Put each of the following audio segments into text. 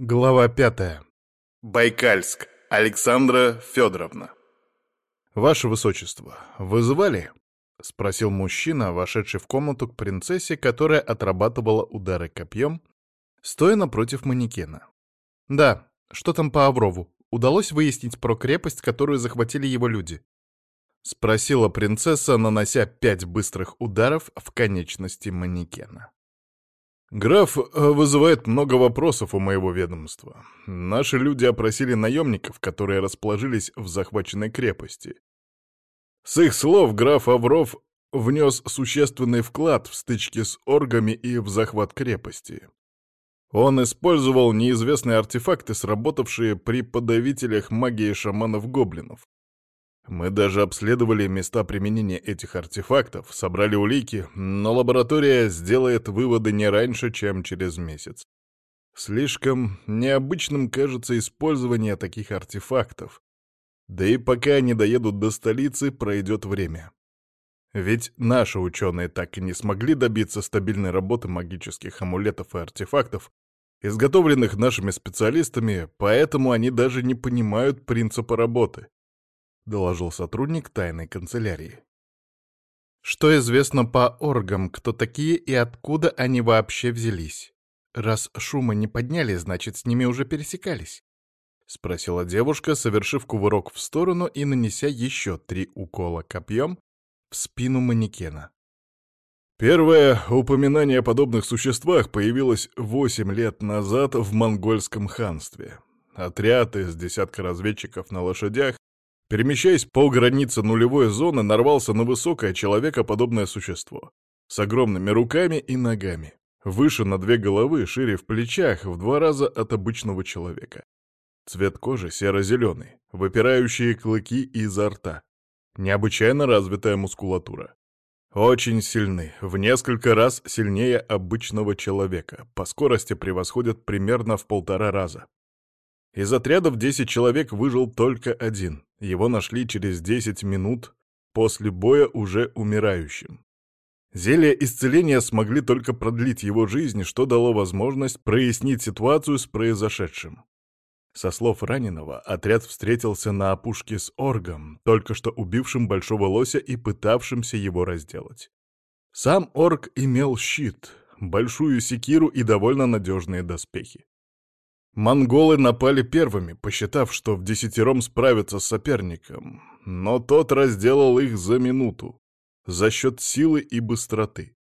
Глава пятая. Байкальск. Александра Федоровна. «Ваше Высочество, вызывали?» — спросил мужчина, вошедший в комнату к принцессе, которая отрабатывала удары копьем, стоя напротив манекена. «Да, что там по Аврову? Удалось выяснить про крепость, которую захватили его люди?» — спросила принцесса, нанося пять быстрых ударов в конечности манекена. «Граф э, вызывает много вопросов у моего ведомства. Наши люди опросили наемников, которые расположились в захваченной крепости. С их слов, граф Авров внес существенный вклад в стычки с оргами и в захват крепости. Он использовал неизвестные артефакты, сработавшие при подавителях магии шаманов-гоблинов. Мы даже обследовали места применения этих артефактов, собрали улики, но лаборатория сделает выводы не раньше, чем через месяц. Слишком необычным кажется использование таких артефактов. Да и пока они доедут до столицы, пройдет время. Ведь наши ученые так и не смогли добиться стабильной работы магических амулетов и артефактов, изготовленных нашими специалистами, поэтому они даже не понимают принципа работы доложил сотрудник тайной канцелярии. Что известно по оргам, кто такие и откуда они вообще взялись? Раз шума не подняли, значит, с ними уже пересекались. — спросила девушка, совершив кувырок в сторону и нанеся еще три укола копьем в спину манекена. Первое упоминание о подобных существах появилось восемь лет назад в монгольском ханстве. Отряд из десятка разведчиков на лошадях Перемещаясь по границе нулевой зоны, нарвался на высокое человекоподобное существо. С огромными руками и ногами. Выше на две головы, шире в плечах, в два раза от обычного человека. Цвет кожи серо-зеленый, выпирающие клыки изо рта. Необычайно развитая мускулатура. Очень сильны, в несколько раз сильнее обычного человека, по скорости превосходят примерно в полтора раза. Из отряда в 10 человек выжил только один. Его нашли через 10 минут после боя уже умирающим. Зелья исцеления смогли только продлить его жизнь, что дало возможность прояснить ситуацию с произошедшим. Со слов раненого, отряд встретился на опушке с оргом, только что убившим большого лося и пытавшимся его разделать. Сам орг имел щит, большую секиру и довольно надежные доспехи. Монголы напали первыми, посчитав, что в десятером справятся с соперником, но тот разделал их за минуту, за счет силы и быстроты.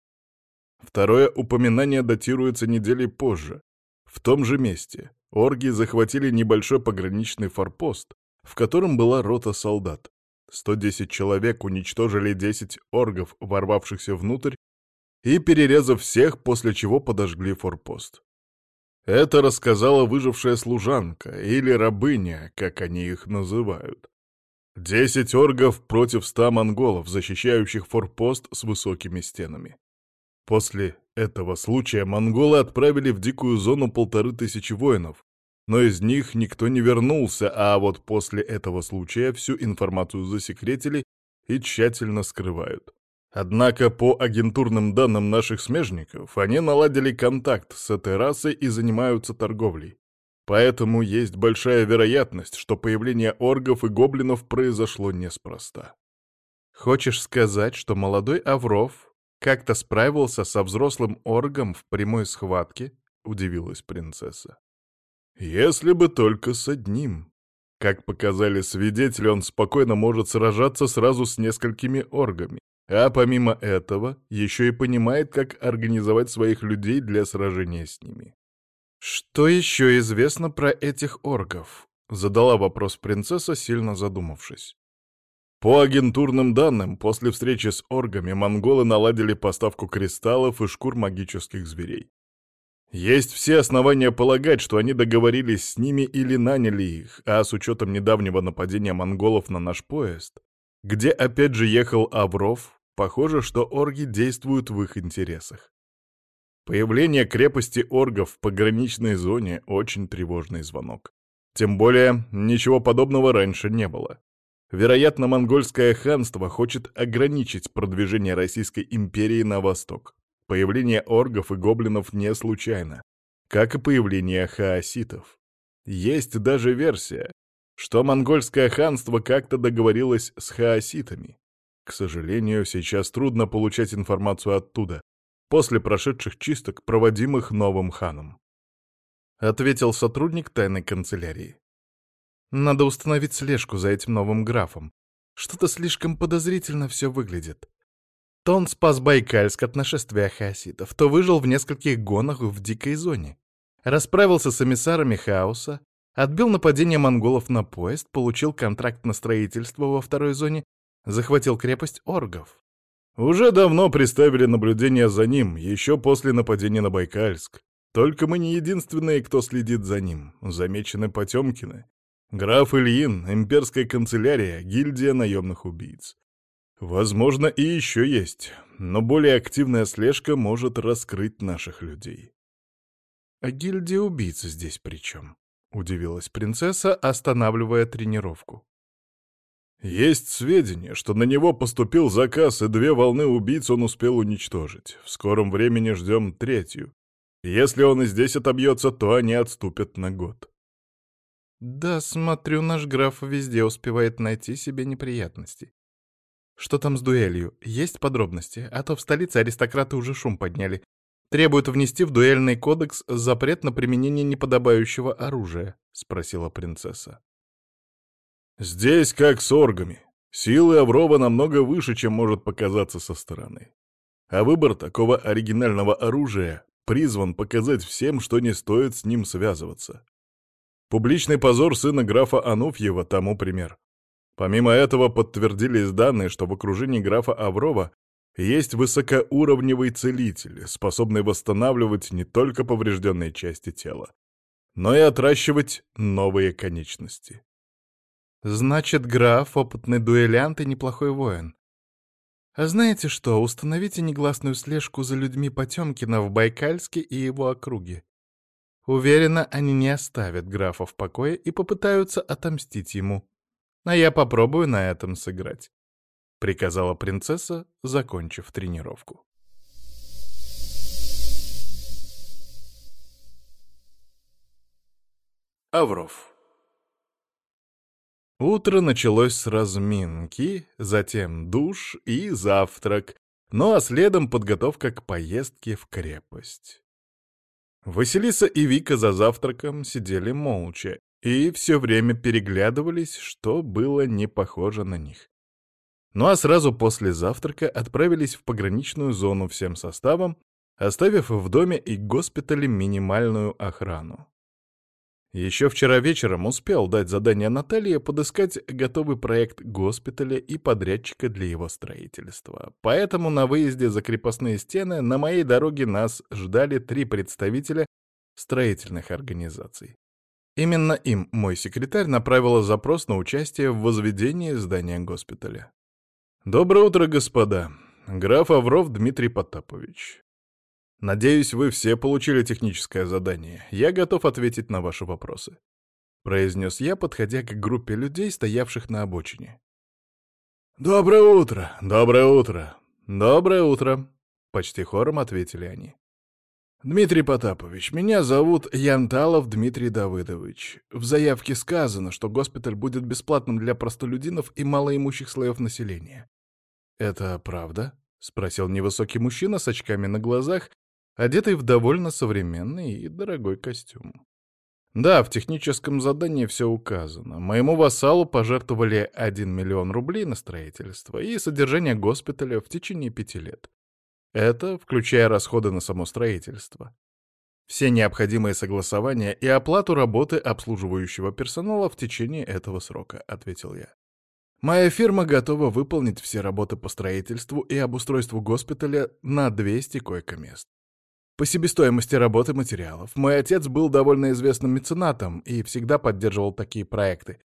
Второе упоминание датируется недели позже. В том же месте орги захватили небольшой пограничный форпост, в котором была рота солдат. 110 человек уничтожили 10 оргов, ворвавшихся внутрь, и перерезав всех, после чего подожгли форпост. Это рассказала выжившая служанка, или рабыня, как они их называют. Десять оргов против ста монголов, защищающих форпост с высокими стенами. После этого случая монголы отправили в дикую зону полторы тысячи воинов, но из них никто не вернулся, а вот после этого случая всю информацию засекретили и тщательно скрывают. Однако по агентурным данным наших смежников, они наладили контакт с этой расой и занимаются торговлей. Поэтому есть большая вероятность, что появление оргов и гоблинов произошло неспроста. Хочешь сказать, что молодой Авров как-то справился со взрослым оргом в прямой схватке? Удивилась принцесса. Если бы только с одним. Как показали свидетели, он спокойно может сражаться сразу с несколькими оргами. А помимо этого, еще и понимает, как организовать своих людей для сражения с ними. «Что еще известно про этих оргов?» — задала вопрос принцесса, сильно задумавшись. По агентурным данным, после встречи с оргами монголы наладили поставку кристаллов и шкур магических зверей. Есть все основания полагать, что они договорились с ними или наняли их, а с учетом недавнего нападения монголов на наш поезд, где опять же ехал Авров, похоже, что орги действуют в их интересах. Появление крепости оргов в пограничной зоне — очень тревожный звонок. Тем более, ничего подобного раньше не было. Вероятно, монгольское ханство хочет ограничить продвижение Российской империи на восток. Появление оргов и гоблинов не случайно. как и появление хаоситов. Есть даже версия, что монгольское ханство как-то договорилось с хаоситами. К сожалению, сейчас трудно получать информацию оттуда, после прошедших чисток, проводимых новым ханом. Ответил сотрудник тайной канцелярии. Надо установить слежку за этим новым графом. Что-то слишком подозрительно все выглядит. То он спас Байкальск от нашествия хаоситов, то выжил в нескольких гонах в дикой зоне. Расправился с эмиссарами хаоса, отбил нападение монголов на поезд, получил контракт на строительство во второй зоне, захватил крепость Оргов. Уже давно приставили наблюдение за ним, еще после нападения на Байкальск. Только мы не единственные, кто следит за ним. Замечены Потемкины. Граф Ильин, имперская канцелярия, гильдия наемных убийц. Возможно, и еще есть, но более активная слежка может раскрыть наших людей. «А гильдия убийц здесь при чем?» — удивилась принцесса, останавливая тренировку. Есть сведения, что на него поступил заказ, и две волны убийц он успел уничтожить. В скором времени ждем третью. Если он и здесь отобьется, то они отступят на год. Да, смотрю, наш граф везде успевает найти себе неприятности. Что там с дуэлью? Есть подробности? А то в столице аристократы уже шум подняли. Требуют внести в дуэльный кодекс запрет на применение неподобающего оружия, спросила принцесса. Здесь как с оргами. Силы Аврова намного выше, чем может показаться со стороны. А выбор такого оригинального оружия призван показать всем, что не стоит с ним связываться. Публичный позор сына графа Ануфьева тому пример. Помимо этого подтвердились данные, что в окружении графа Аврова есть высокоуровневый целитель, способный восстанавливать не только поврежденные части тела, но и отращивать новые конечности. Значит, граф — опытный дуэлянт и неплохой воин. А знаете что, установите негласную слежку за людьми Потемкина в Байкальске и его округе. Уверена, они не оставят графа в покое и попытаются отомстить ему. А я попробую на этом сыграть», — приказала принцесса, закончив тренировку. Авров Утро началось с разминки, затем душ и завтрак, ну а следом подготовка к поездке в крепость. Василиса и Вика за завтраком сидели молча и все время переглядывались, что было не похоже на них. Ну а сразу после завтрака отправились в пограничную зону всем составом, оставив в доме и госпитале минимальную охрану. Еще вчера вечером успел дать задание Наталье подыскать готовый проект госпиталя и подрядчика для его строительства. Поэтому на выезде за крепостные стены на моей дороге нас ждали три представителя строительных организаций. Именно им мой секретарь направила запрос на участие в возведении здания госпиталя. «Доброе утро, господа. Граф Авров Дмитрий Потапович. Надеюсь, вы все получили техническое задание. Я готов ответить на ваши вопросы», — произнес я, подходя к группе людей, стоявших на обочине. «Доброе утро! Доброе утро! Доброе утро!» — почти хором ответили они. «Дмитрий Потапович, меня зовут Янталов Дмитрий Давыдович. В заявке сказано, что госпиталь будет бесплатным для простолюдинов и малоимущих слоев населения. Это правда?» — спросил невысокий мужчина с очками на глазах, одетый в довольно современный и дорогой костюм. Да, в техническом задании все указано. Моему вассалу пожертвовали 1 миллион рублей на строительство и содержание госпиталя в течение пяти лет. Это включая расходы на само строительство. Все необходимые согласования и оплату работы обслуживающего персонала в течение этого срока, ответил я. Моя фирма готова выполнить все работы по строительству и обустройству госпиталя на 200 койко-мест. По себестоимости работы материалов. Мой отец был довольно известным меценатом и всегда поддерживал такие проекты.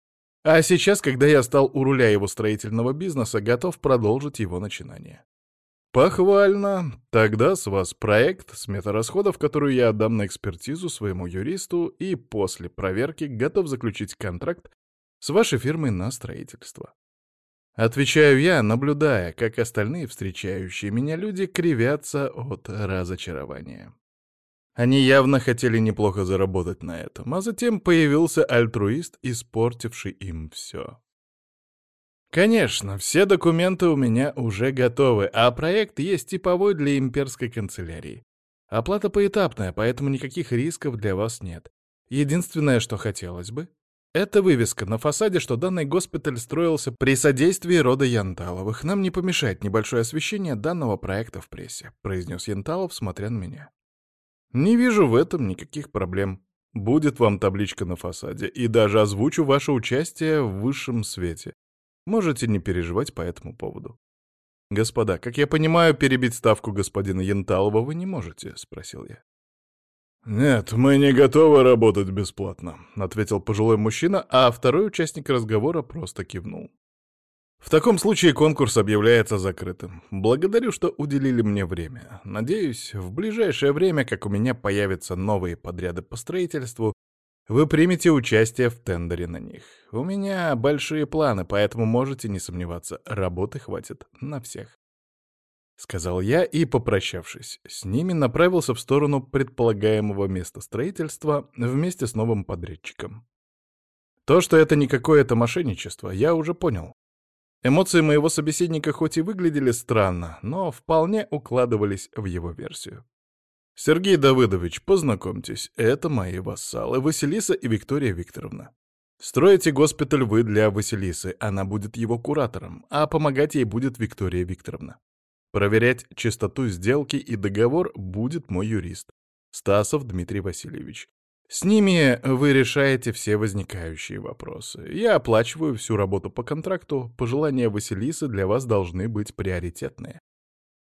А сейчас, когда я стал у руля его строительного бизнеса, готов продолжить его начинание. Похвально. Тогда с вас проект, смета расходов, которую я отдам на экспертизу своему юристу, и после проверки готов заключить контракт с вашей фирмой на строительство. Отвечаю я, наблюдая, как остальные встречающие меня люди кривятся от разочарования. Они явно хотели неплохо заработать на этом, а затем появился альтруист, испортивший им все. Конечно, все документы у меня уже готовы, а проект есть типовой для имперской канцелярии. Оплата поэтапная, поэтому никаких рисков для вас нет. Единственное, что хотелось бы, это вывеска на фасаде, что данный госпиталь строился при содействии рода Янталовых. Нам не помешает небольшое освещение данного проекта в прессе, произнес Янталов, смотря на меня. Не вижу в этом никаких проблем. Будет вам табличка на фасаде, и даже озвучу ваше участие в высшем свете. Можете не переживать по этому поводу. «Господа, как я понимаю, перебить ставку господина Янталова вы не можете?» — спросил я. «Нет, мы не готовы работать бесплатно», — ответил пожилой мужчина, а второй участник разговора просто кивнул. «В таком случае конкурс объявляется закрытым. Благодарю, что уделили мне время. Надеюсь, в ближайшее время, как у меня появятся новые подряды по строительству, вы примете участие в тендере на них. У меня большие планы, поэтому можете не сомневаться, работы хватит на всех. Сказал я и, попрощавшись, с ними направился в сторону предполагаемого места строительства вместе с новым подрядчиком. То, что это не какое-то мошенничество, я уже понял. Эмоции моего собеседника хоть и выглядели странно, но вполне укладывались в его версию. «Сергей Давыдович, познакомьтесь, это мои вассалы, Василиса и Виктория Викторовна. Строите госпиталь вы для Василисы, она будет его куратором, а помогать ей будет Виктория Викторовна. Проверять чистоту сделки и договор будет мой юрист, Стасов Дмитрий Васильевич. С ними вы решаете все возникающие вопросы. Я оплачиваю всю работу по контракту, пожелания Василисы для вас должны быть приоритетные.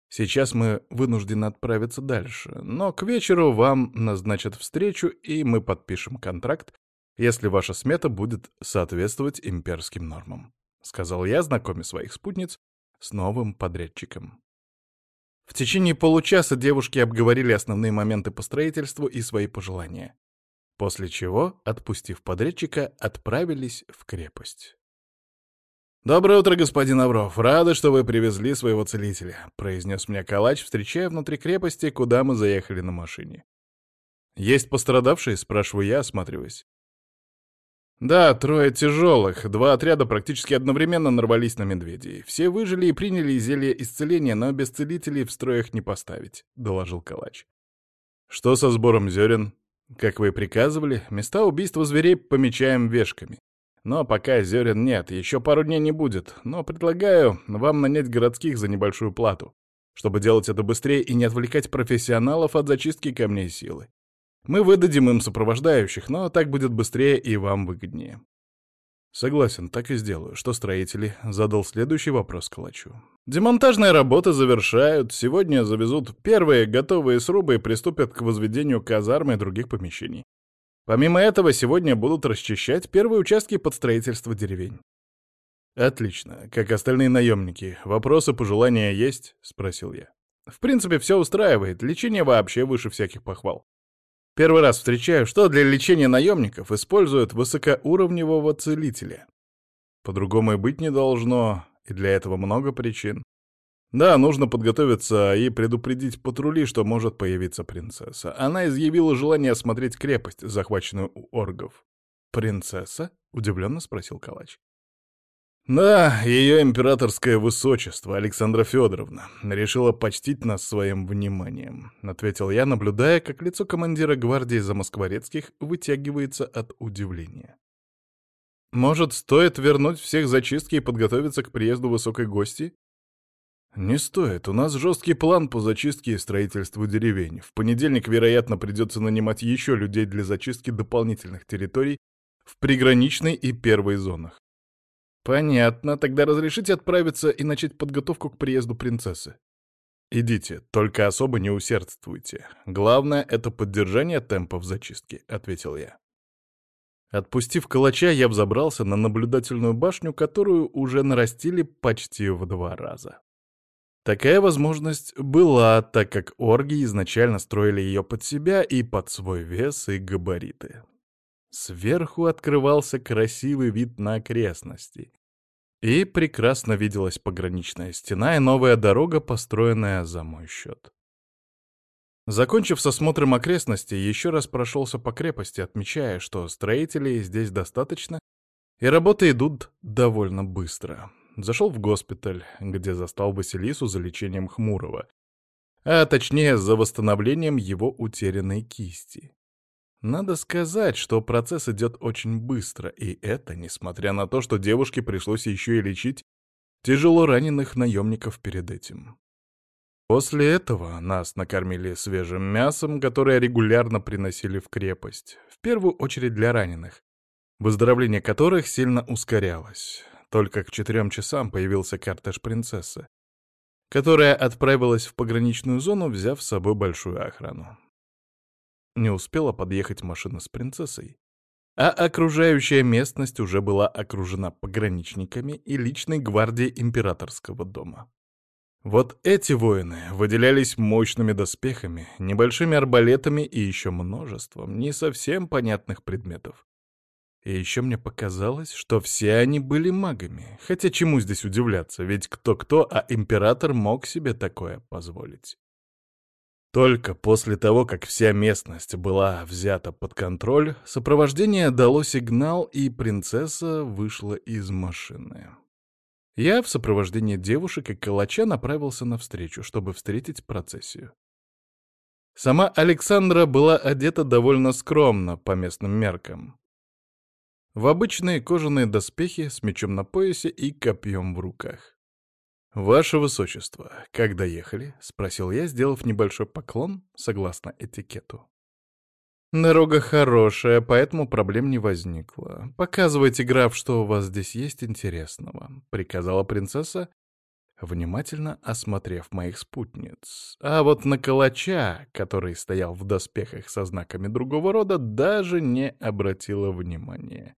Сейчас мы вынуждены отправиться дальше, но к вечеру вам назначат встречу, и мы подпишем контракт, если ваша смета будет соответствовать имперским нормам», — сказал я, знакомя своих спутниц с новым подрядчиком. В течение получаса девушки обговорили основные моменты по строительству и свои пожелания. После чего, отпустив подрядчика, отправились в крепость. «Доброе утро, господин Авров. Рады, что вы привезли своего целителя», — произнес мне калач, встречая внутри крепости, куда мы заехали на машине. «Есть пострадавшие?» — спрашиваю я, осматриваясь. «Да, трое тяжелых. Два отряда практически одновременно нарвались на медведей. Все выжили и приняли зелье исцеления, но без целителей в строях не поставить», — доложил калач. «Что со сбором зерен?» «Как вы и приказывали, места убийства зверей помечаем вешками. Но пока зерен нет, еще пару дней не будет, но предлагаю вам нанять городских за небольшую плату, чтобы делать это быстрее и не отвлекать профессионалов от зачистки камней силы. Мы выдадим им сопровождающих, но так будет быстрее и вам выгоднее. Согласен, так и сделаю. Что строители? Задал следующий вопрос Калачу. Демонтажные работы завершают. Сегодня завезут первые готовые срубы и приступят к возведению казармы и других помещений. Помимо этого, сегодня будут расчищать первые участки под строительство деревень. Отлично. Как остальные наемники. Вопросы, пожелания есть? Спросил я. В принципе, все устраивает. Лечение вообще выше всяких похвал. Первый раз встречаю, что для лечения наемников используют высокоуровневого целителя. По-другому и быть не должно, и для этого много причин. Да, нужно подготовиться и предупредить патрули, что может появиться принцесса. Она изъявила желание осмотреть крепость, захваченную у оргов. «Принцесса?» — удивленно спросил Калач. «Да, ее императорское высочество, Александра Федоровна, решила почтить нас своим вниманием», — ответил я, наблюдая, как лицо командира гвардии замоскворецких вытягивается от удивления. «Может, стоит вернуть всех зачистки и подготовиться к приезду высокой гости?» «Не стоит. У нас жесткий план по зачистке и строительству деревень. В понедельник, вероятно, придется нанимать еще людей для зачистки дополнительных территорий в приграничной и первой зонах. Понятно. Тогда разрешите отправиться и начать подготовку к приезду принцессы. Идите, только особо не усердствуйте. Главное — это поддержание темпов зачистки, — ответил я. Отпустив калача, я взобрался на наблюдательную башню, которую уже нарастили почти в два раза. Такая возможность была, так как орги изначально строили ее под себя и под свой вес и габариты. Сверху открывался красивый вид на окрестности. И прекрасно виделась пограничная стена и новая дорога, построенная за мой счет. Закончив с осмотром окрестностей, еще раз прошелся по крепости, отмечая, что строителей здесь достаточно, и работы идут довольно быстро. Зашел в госпиталь, где застал Василису за лечением Хмурого, а точнее за восстановлением его утерянной кисти. Надо сказать, что процесс идет очень быстро, и это несмотря на то, что девушке пришлось еще и лечить тяжело раненых наемников перед этим. После этого нас накормили свежим мясом, которое регулярно приносили в крепость, в первую очередь для раненых, выздоровление которых сильно ускорялось. Только к четырем часам появился кортеж принцессы, которая отправилась в пограничную зону, взяв с собой большую охрану. Не успела подъехать машина с принцессой, а окружающая местность уже была окружена пограничниками и личной гвардией императорского дома. Вот эти воины выделялись мощными доспехами, небольшими арбалетами и еще множеством не совсем понятных предметов. И еще мне показалось, что все они были магами, хотя чему здесь удивляться, ведь кто-кто, а император мог себе такое позволить. Только после того, как вся местность была взята под контроль, сопровождение дало сигнал, и принцесса вышла из машины. Я в сопровождении девушек и калача направился навстречу, чтобы встретить процессию. Сама Александра была одета довольно скромно по местным меркам. В обычные кожаные доспехи с мечом на поясе и копьем в руках. «Ваше Высочество, как доехали?» — спросил я, сделав небольшой поклон, согласно этикету. «Дорога хорошая, поэтому проблем не возникло. Показывайте, граф, что у вас здесь есть интересного», — приказала принцесса, внимательно осмотрев моих спутниц. А вот на калача, который стоял в доспехах со знаками другого рода, даже не обратила внимания.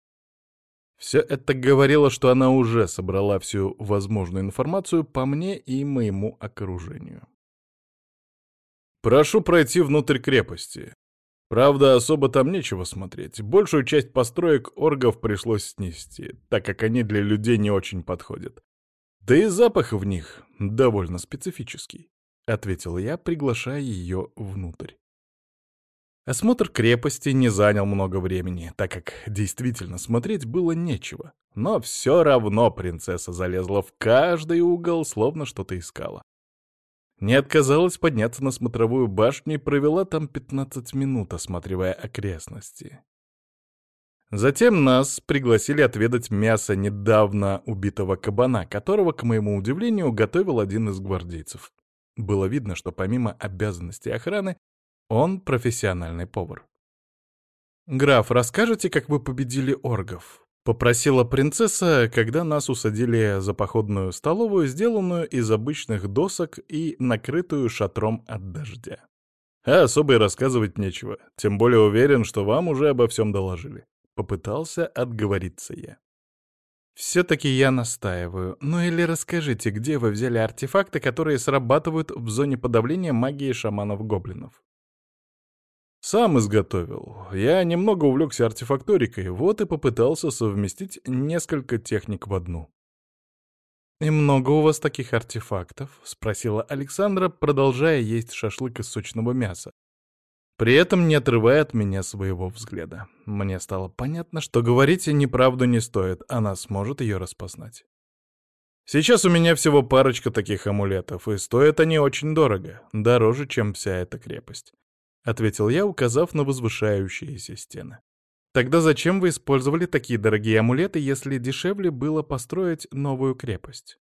Все это говорило, что она уже собрала всю возможную информацию по мне и моему окружению. «Прошу пройти внутрь крепости», Правда, особо там нечего смотреть. Большую часть построек оргов пришлось снести, так как они для людей не очень подходят. Да и запах в них довольно специфический, — ответил я, приглашая ее внутрь. Осмотр крепости не занял много времени, так как действительно смотреть было нечего. Но все равно принцесса залезла в каждый угол, словно что-то искала. Не отказалась подняться на смотровую башню и провела там 15 минут, осматривая окрестности. Затем нас пригласили отведать мясо недавно убитого кабана, которого, к моему удивлению, готовил один из гвардейцев. Было видно, что помимо обязанностей охраны, он профессиональный повар. «Граф, расскажете, как вы победили оргов?» Попросила принцесса, когда нас усадили за походную столовую, сделанную из обычных досок и накрытую шатром от дождя. А особо и рассказывать нечего, тем более уверен, что вам уже обо всем доложили. Попытался отговориться я. Все-таки я настаиваю. Ну или расскажите, где вы взяли артефакты, которые срабатывают в зоне подавления магии шаманов-гоблинов? Сам изготовил. Я немного увлекся артефакторикой, вот и попытался совместить несколько техник в одну. «И много у вас таких артефактов?» — спросила Александра, продолжая есть шашлык из сочного мяса. При этом не отрывая от меня своего взгляда. Мне стало понятно, что говорить неправду не стоит, она сможет ее распознать. Сейчас у меня всего парочка таких амулетов, и стоят они очень дорого, дороже, чем вся эта крепость. — ответил я, указав на возвышающиеся стены. «Тогда зачем вы использовали такие дорогие амулеты, если дешевле было построить новую крепость?»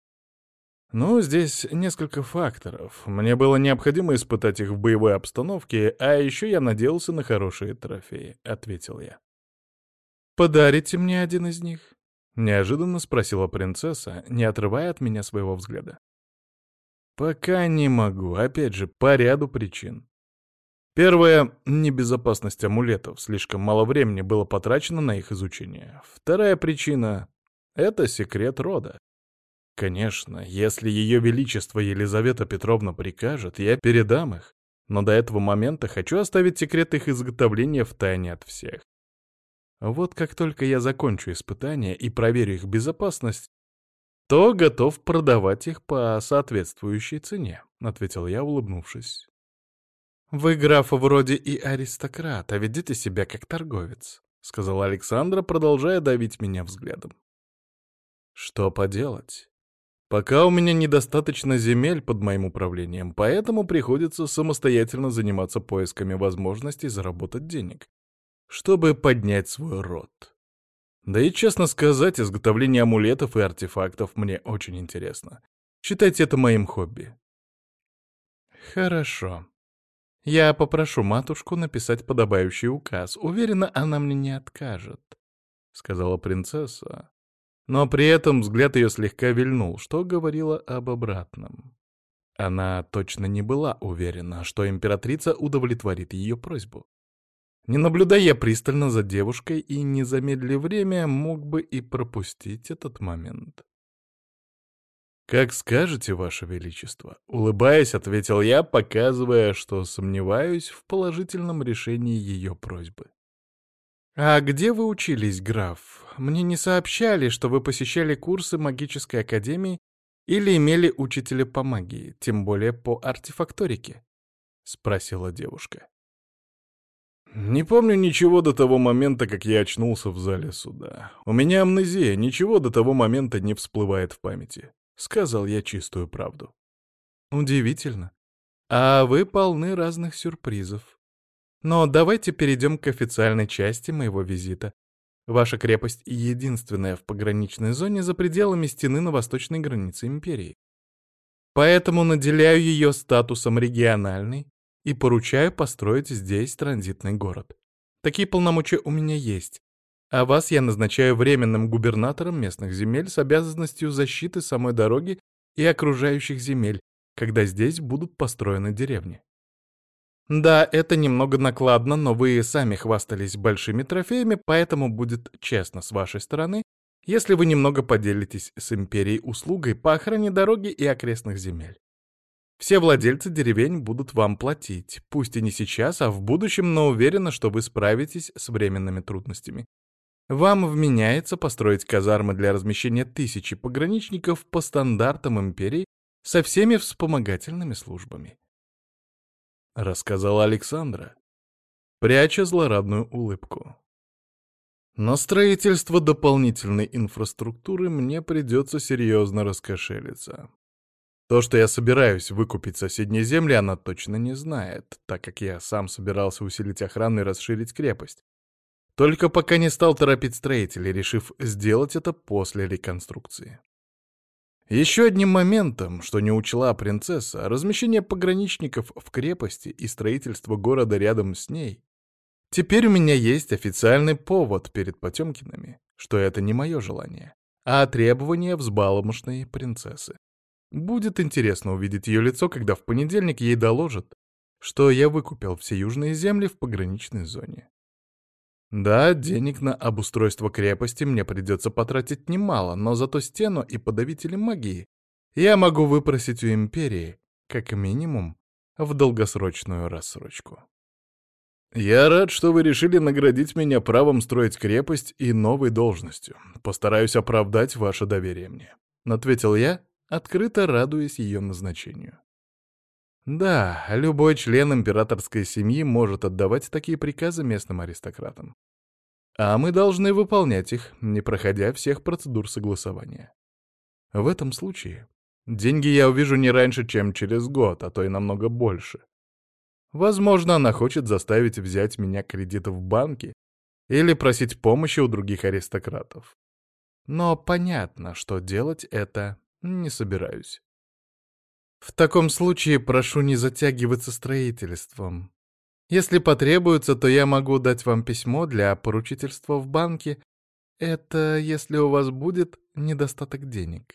«Ну, здесь несколько факторов. Мне было необходимо испытать их в боевой обстановке, а еще я надеялся на хорошие трофеи», — ответил я. «Подарите мне один из них?» — неожиданно спросила принцесса, не отрывая от меня своего взгляда. «Пока не могу, опять же, по ряду причин. Первое — небезопасность амулетов. Слишком мало времени было потрачено на их изучение. Вторая причина — это секрет рода. Конечно, если Ее Величество Елизавета Петровна прикажет, я передам их. Но до этого момента хочу оставить секрет их изготовления в тайне от всех. Вот как только я закончу испытания и проверю их безопасность, то готов продавать их по соответствующей цене, — ответил я, улыбнувшись. «Вы, граф, вроде и аристократ, а ведете себя как торговец», — сказала Александра, продолжая давить меня взглядом. «Что поделать? Пока у меня недостаточно земель под моим управлением, поэтому приходится самостоятельно заниматься поисками возможностей заработать денег, чтобы поднять свой род. Да и, честно сказать, изготовление амулетов и артефактов мне очень интересно. Считайте это моим хобби». «Хорошо», я попрошу матушку написать подобающий указ. Уверена, она мне не откажет», — сказала принцесса. Но при этом взгляд ее слегка вильнул, что говорило об обратном. Она точно не была уверена, что императрица удовлетворит ее просьбу. Не наблюдая пристально за девушкой и не замедли время, мог бы и пропустить этот момент. «Как скажете, Ваше Величество», — улыбаясь, ответил я, показывая, что сомневаюсь в положительном решении ее просьбы. «А где вы учились, граф? Мне не сообщали, что вы посещали курсы магической академии или имели учителя по магии, тем более по артефакторике?» — спросила девушка. «Не помню ничего до того момента, как я очнулся в зале суда. У меня амнезия, ничего до того момента не всплывает в памяти. Сказал я чистую правду. Удивительно. А вы полны разных сюрпризов. Но давайте перейдем к официальной части моего визита. Ваша крепость единственная в пограничной зоне за пределами стены на восточной границе империи. Поэтому наделяю ее статусом региональной и поручаю построить здесь транзитный город. Такие полномочия у меня есть, а вас я назначаю временным губернатором местных земель с обязанностью защиты самой дороги и окружающих земель, когда здесь будут построены деревни. Да, это немного накладно, но вы сами хвастались большими трофеями, поэтому будет честно с вашей стороны, если вы немного поделитесь с империей услугой по охране дороги и окрестных земель. Все владельцы деревень будут вам платить, пусть и не сейчас, а в будущем, но уверена, что вы справитесь с временными трудностями. Вам вменяется построить казармы для размещения тысячи пограничников по стандартам империи со всеми вспомогательными службами. Рассказала Александра, пряча злорадную улыбку. На строительство дополнительной инфраструктуры мне придется серьезно раскошелиться. То, что я собираюсь выкупить соседние земли, она точно не знает, так как я сам собирался усилить охрану и расширить крепость. Только пока не стал торопить строителей, решив сделать это после реконструкции. Еще одним моментом, что не учла принцесса, размещение пограничников в крепости и строительство города рядом с ней. Теперь у меня есть официальный повод перед Потемкинами, что это не мое желание, а требование взбаломошной принцессы. Будет интересно увидеть ее лицо, когда в понедельник ей доложат, что я выкупил все южные земли в пограничной зоне. Да, денег на обустройство крепости мне придется потратить немало, но зато стену и подавители магии я могу выпросить у Империи, как минимум, в долгосрочную рассрочку. «Я рад, что вы решили наградить меня правом строить крепость и новой должностью. Постараюсь оправдать ваше доверие мне», — ответил я, открыто радуясь ее назначению. Да, любой член императорской семьи может отдавать такие приказы местным аристократам. А мы должны выполнять их, не проходя всех процедур согласования. В этом случае деньги я увижу не раньше, чем через год, а то и намного больше. Возможно, она хочет заставить взять меня кредиты в банке или просить помощи у других аристократов. Но понятно, что делать это не собираюсь. В таком случае прошу не затягиваться строительством. Если потребуется, то я могу дать вам письмо для поручительства в банке. Это если у вас будет недостаток денег.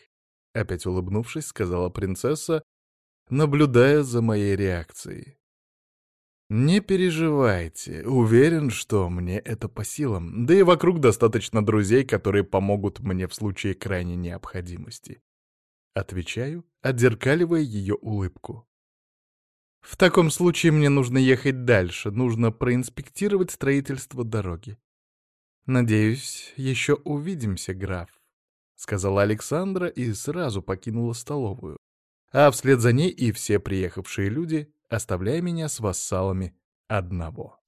Опять улыбнувшись, сказала принцесса, наблюдая за моей реакцией. «Не переживайте, уверен, что мне это по силам, да и вокруг достаточно друзей, которые помогут мне в случае крайней необходимости. Отвечаю, отзеркаливая ее улыбку. В таком случае мне нужно ехать дальше, нужно проинспектировать строительство дороги. Надеюсь, еще увидимся, граф, сказала Александра и сразу покинула столовую. А вслед за ней и все приехавшие люди оставляя меня с вассалами одного.